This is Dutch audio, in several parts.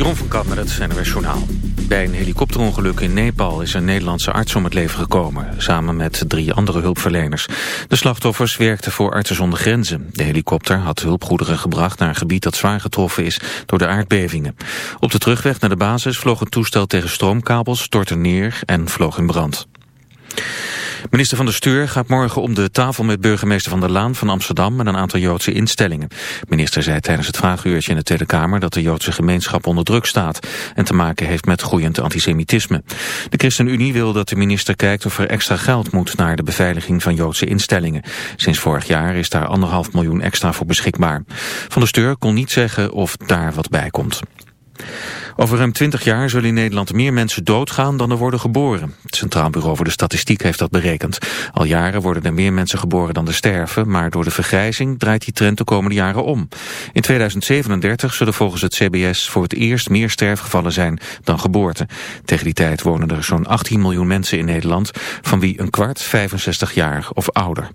Jeroen van Kamp met het NWS Journaal. Bij een helikopterongeluk in Nepal is een Nederlandse arts om het leven gekomen... samen met drie andere hulpverleners. De slachtoffers werkten voor Artsen zonder Grenzen. De helikopter had hulpgoederen gebracht naar een gebied dat zwaar getroffen is... door de aardbevingen. Op de terugweg naar de basis vloog een toestel tegen stroomkabels, stortte neer en vloog in brand. Minister van de Stuur gaat morgen om de tafel met burgemeester Van der Laan van Amsterdam en een aantal Joodse instellingen. Minister zei tijdens het vraaguurtje in de Tweede Kamer dat de Joodse gemeenschap onder druk staat en te maken heeft met groeiend antisemitisme. De ChristenUnie wil dat de minister kijkt of er extra geld moet naar de beveiliging van Joodse instellingen. Sinds vorig jaar is daar anderhalf miljoen extra voor beschikbaar. Van der Stuur kon niet zeggen of daar wat bij komt. Over ruim 20 jaar zullen in Nederland meer mensen doodgaan dan er worden geboren. Het Centraal Bureau voor de Statistiek heeft dat berekend. Al jaren worden er meer mensen geboren dan er sterven, maar door de vergrijzing draait die trend de komende jaren om. In 2037 zullen volgens het CBS voor het eerst meer sterfgevallen zijn dan geboorten. Tegen die tijd wonen er zo'n 18 miljoen mensen in Nederland, van wie een kwart 65 jaar of ouder.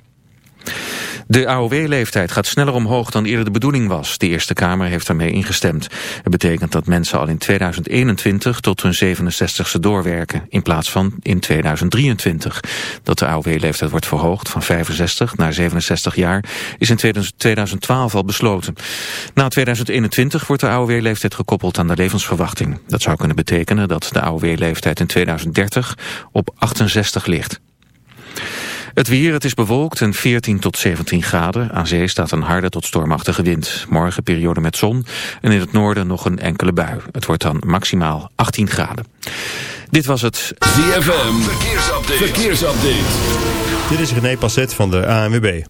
De AOW-leeftijd gaat sneller omhoog dan eerder de bedoeling was. De Eerste Kamer heeft daarmee ingestemd. Het betekent dat mensen al in 2021 tot hun 67ste doorwerken, in plaats van in 2023. Dat de AOW-leeftijd wordt verhoogd van 65 naar 67 jaar is in 2012 al besloten. Na 2021 wordt de AOW-leeftijd gekoppeld aan de levensverwachting. Dat zou kunnen betekenen dat de AOW-leeftijd in 2030 op 68 ligt. Het weer, het is bewolkt en 14 tot 17 graden. Aan zee staat een harde tot stormachtige wind. Morgen periode met zon en in het noorden nog een enkele bui. Het wordt dan maximaal 18 graden. Dit was het ZFM Verkeersupdate. Verkeersupdate. Dit is René Passet van de ANWB.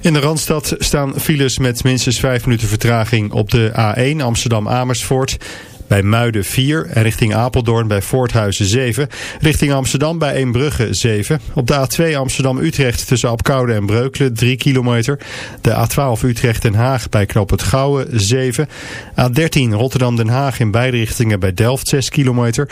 In de Randstad staan files met minstens 5 minuten vertraging op de A1 Amsterdam-Amersfoort bij Muiden 4 en richting Apeldoorn bij Voorthuizen 7. Richting Amsterdam bij Eembrugge 7. Op de A2 Amsterdam-Utrecht tussen Apkoude en Breukelen 3 kilometer. De A12 Utrecht-Den Haag bij Knoop het Gouwen 7. A13 Rotterdam-Den Haag in beide richtingen bij Delft 6 kilometer.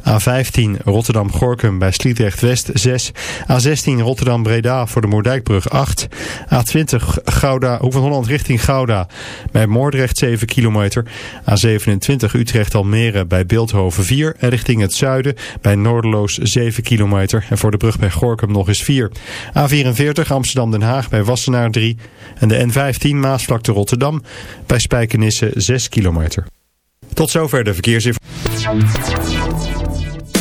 A15 Rotterdam-Gorkum bij Sliedrecht-West 6. A16 Rotterdam-Breda voor de Moerdijkbrug 8. A20 Gouda, Hoek van Holland richting Gouda bij Moordrecht 7 kilometer. A27 Utrecht-Almere bij Beeldhoven 4. En richting het zuiden bij Noorderloos 7 kilometer. En voor de brug bij Gorkum nog eens 4. A44 Amsterdam-Den Haag bij Wassenaar 3. En de N15 Maasvlakte Rotterdam bij Spijkenisse 6 kilometer. Tot zover de verkeersinformatie.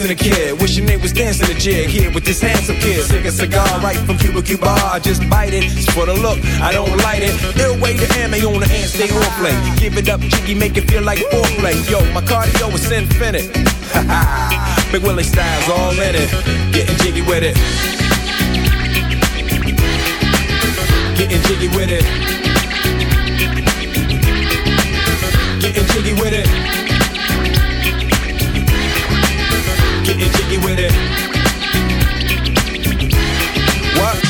At a kid. Wishing they was dancing a jig here with this handsome kid. Sick a cigar right from Cuba Cuba. I Just bite it, it's for the look, I don't light it. Ill way to ammo on the hand, stay on play. Give it up, jiggy, make it feel like foreplay. Yo, my cardio is infinite. Ha ha. Big Willie styles all in it. Getting jiggy with it. Getting jiggy with it. Getting jiggy with it. Getting jiggy with it. What?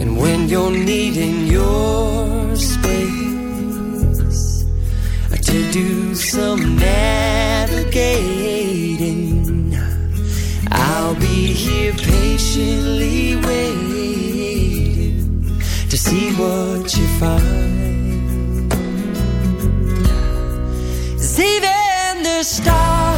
And when you're needing your space to do some navigating, I'll be here patiently waiting to see what you find. 'Cause the stars,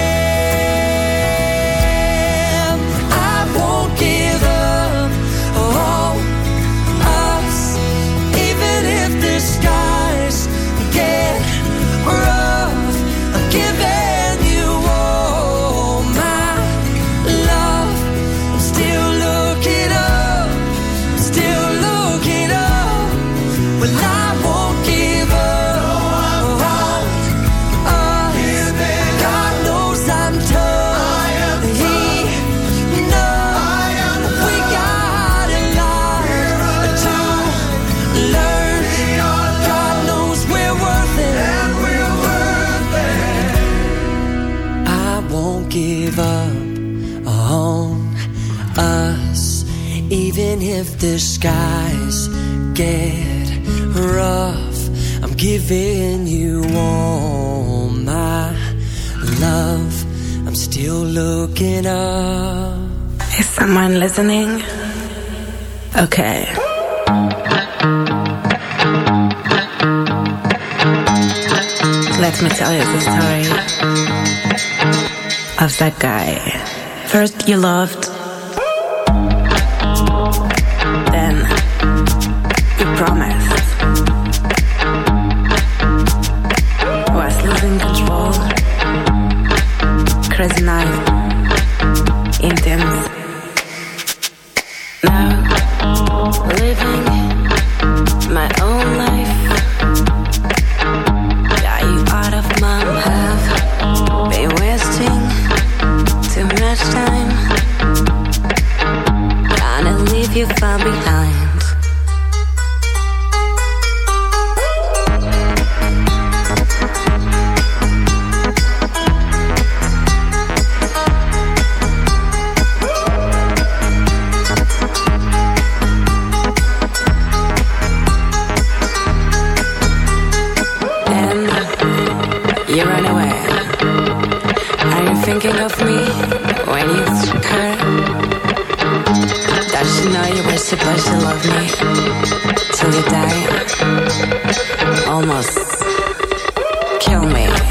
The skies get rough. I'm giving you all my love. I'm still looking up. Is someone listening? Okay. Let me tell you the story of that guy. First, you loved, you promised. Was losing control. Crazy night. Thinking of me when you her? Does she know you were supposed to love me till you die? Almost kill me.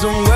Somewhere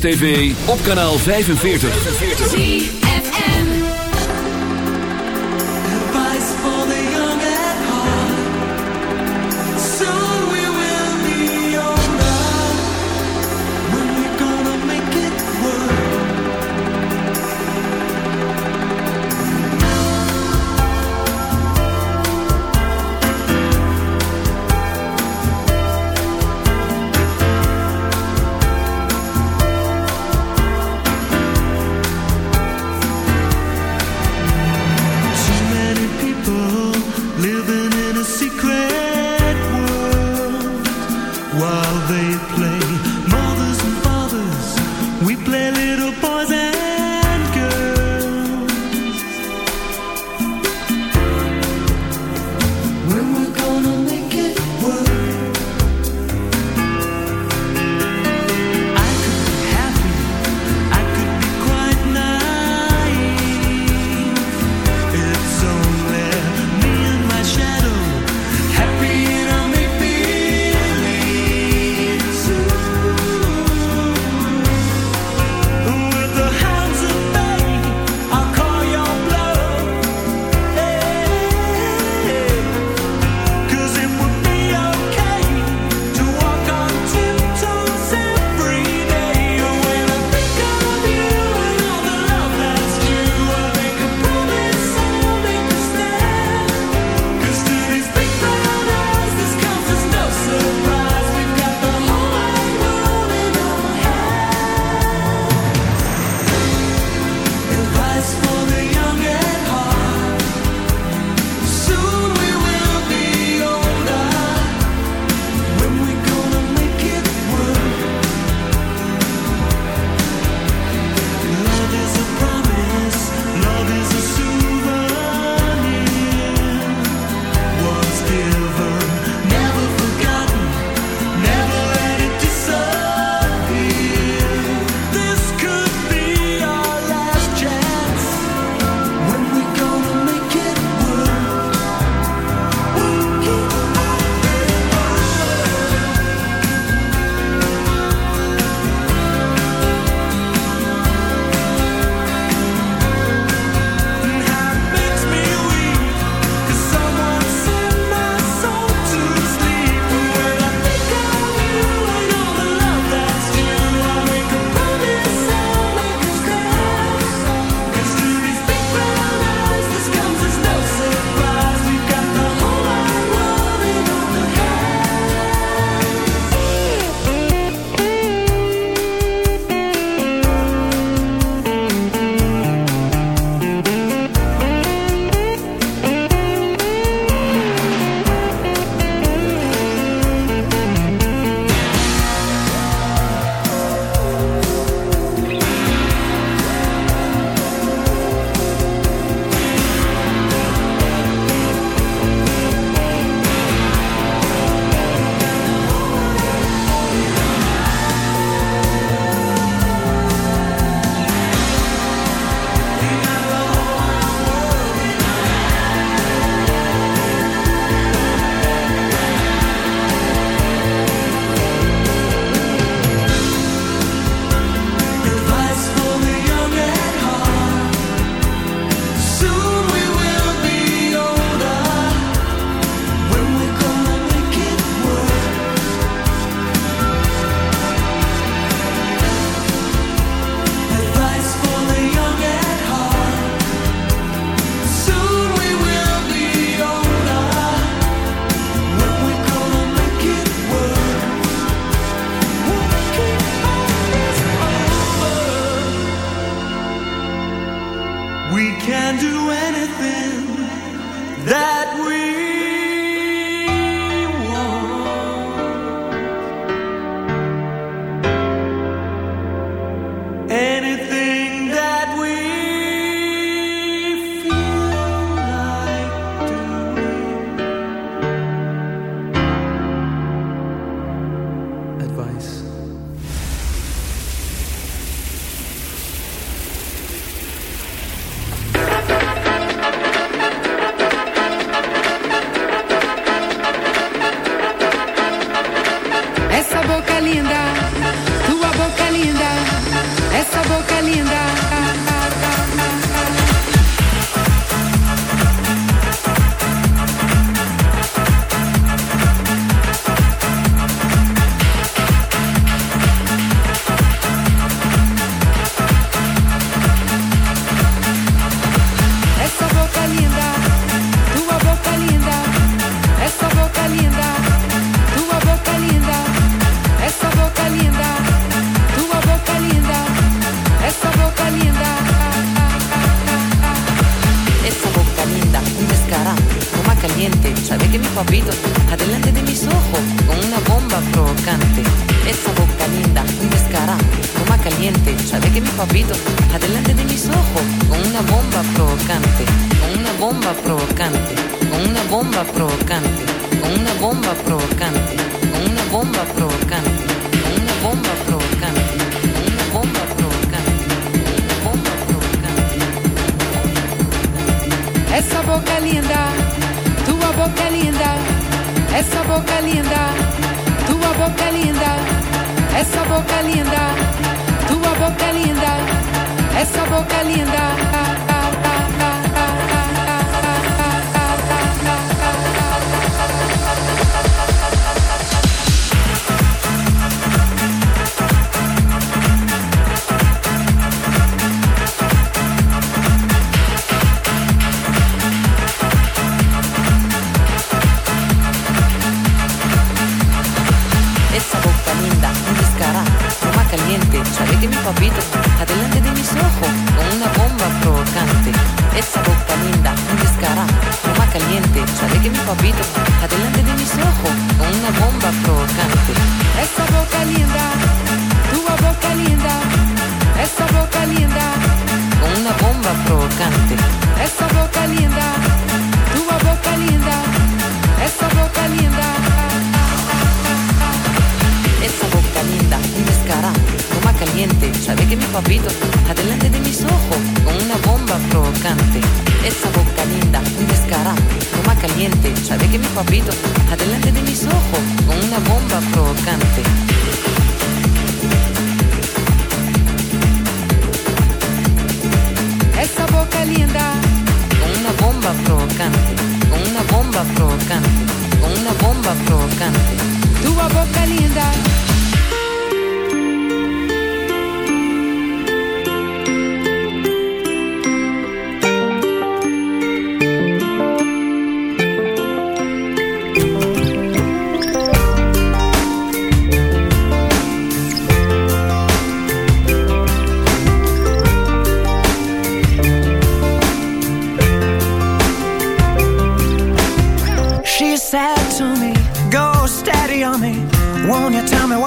TV op kanaal 45. they play. Mothers and fathers, we play little.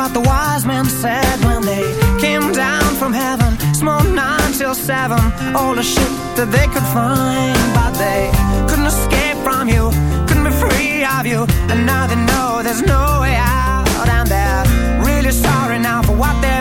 what the wise men said when they came down from heaven. Small nine till seven, all the shit that they could find. But they couldn't escape from you, couldn't be free of you. And now they know there's no way out. And they're really sorry now for what they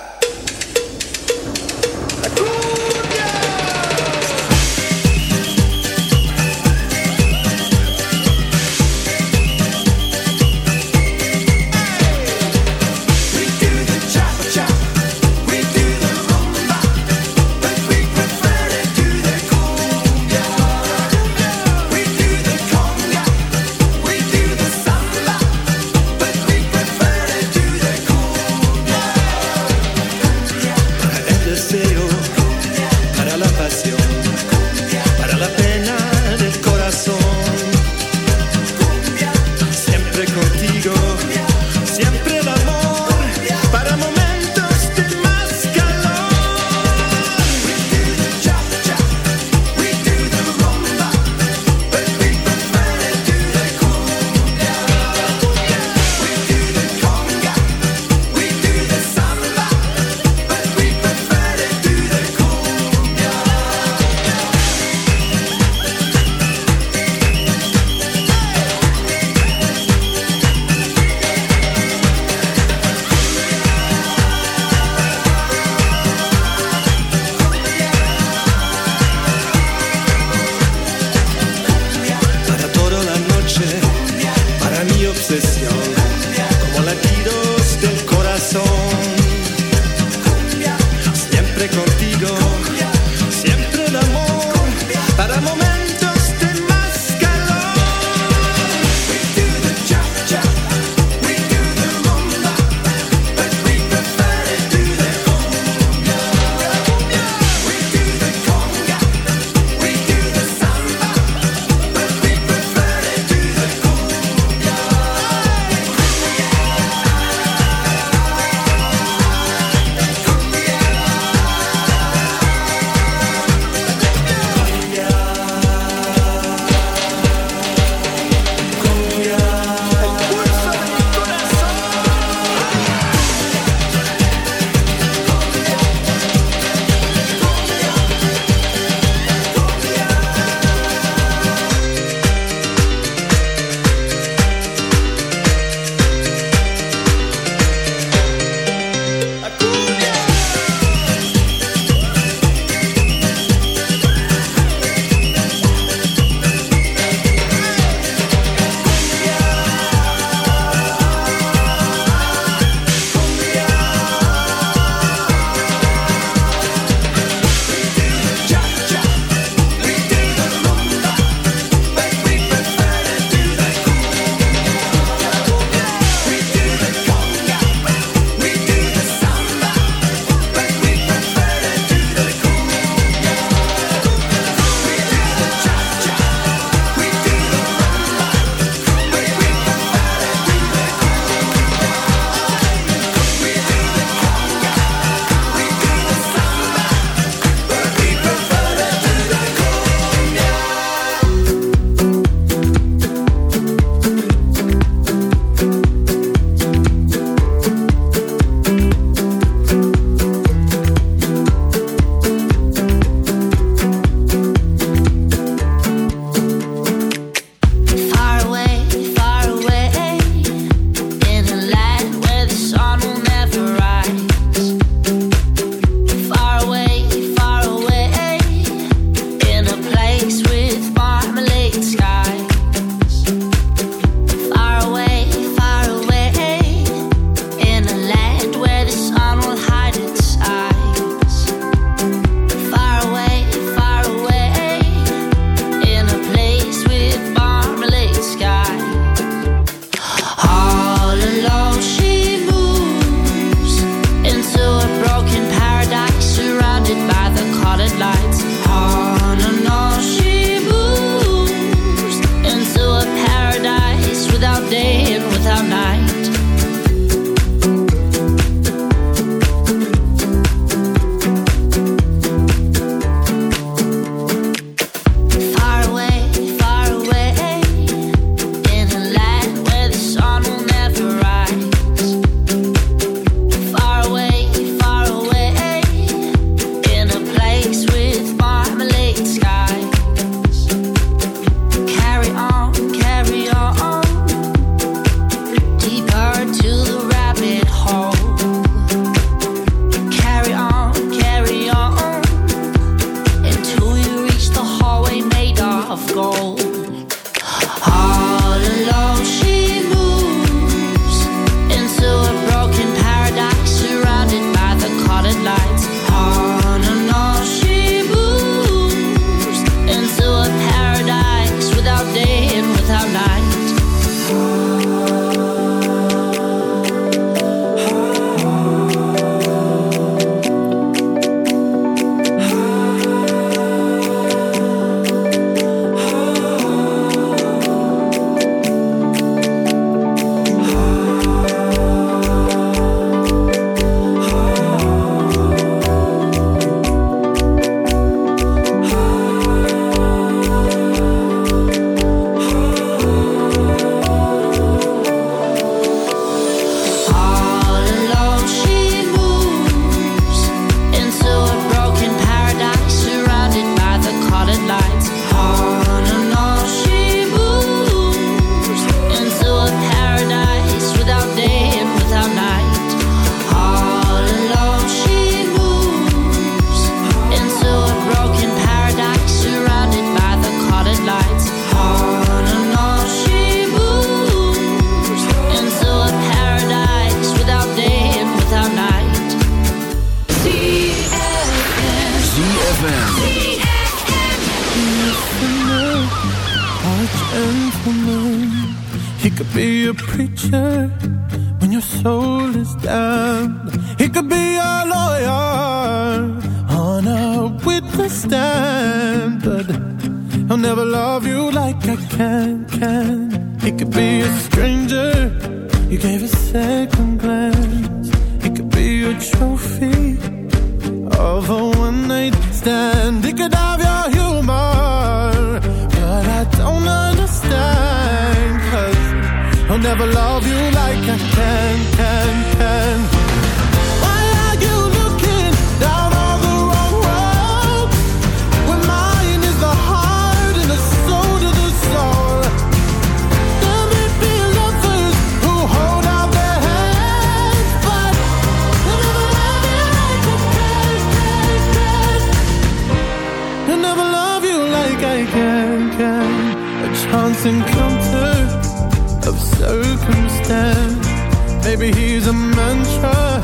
he's a mantra.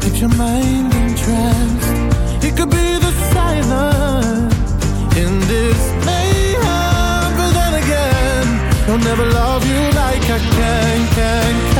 Keep your mind in trance. It could be the silence in this mayhem, but then again, he'll never love you like I can, can, can.